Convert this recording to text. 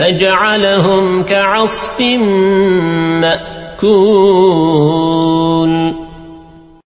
فجعلهم كعصف مأكول.